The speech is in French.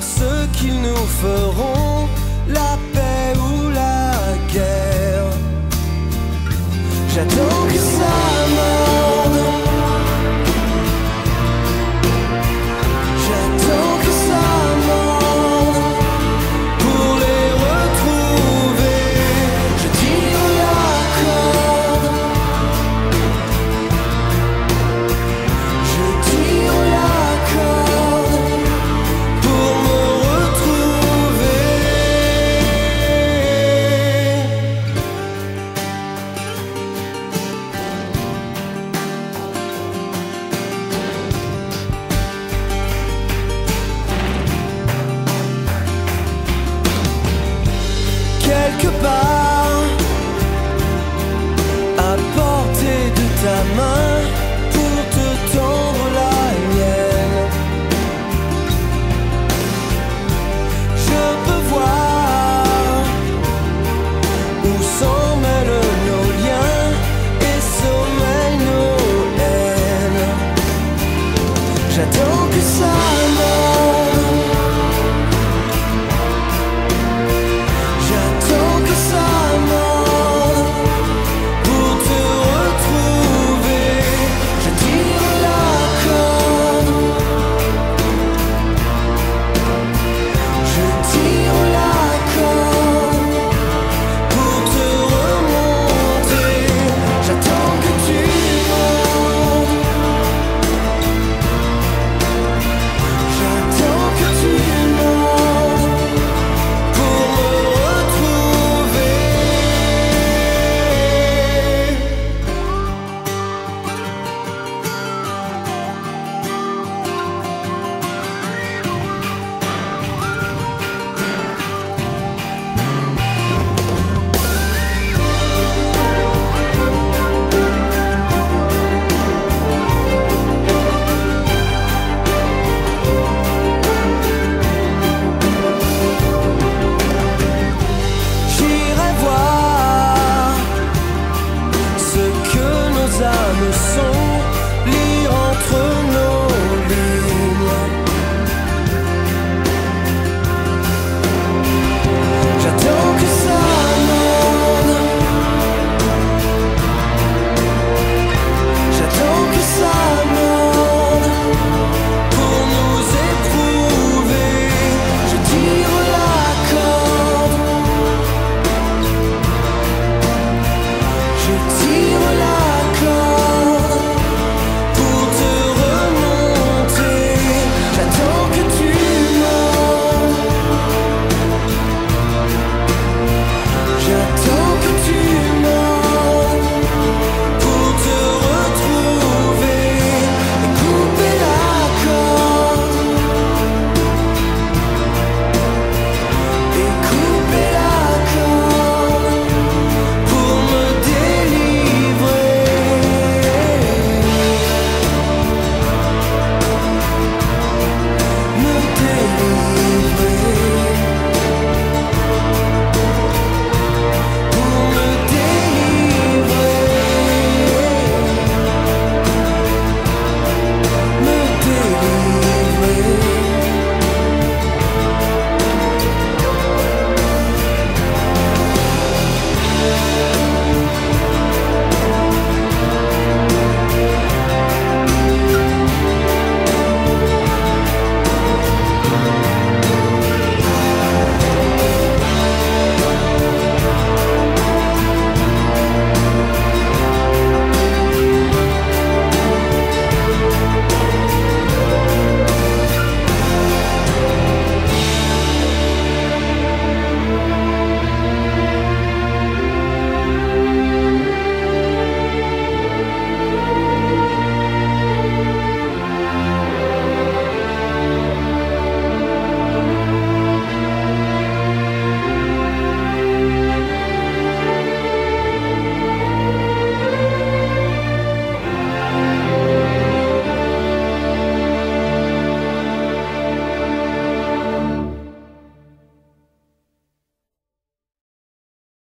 ce qu'ils nous feront, la paix ou la guerre. J'attends que J'attends que ça meure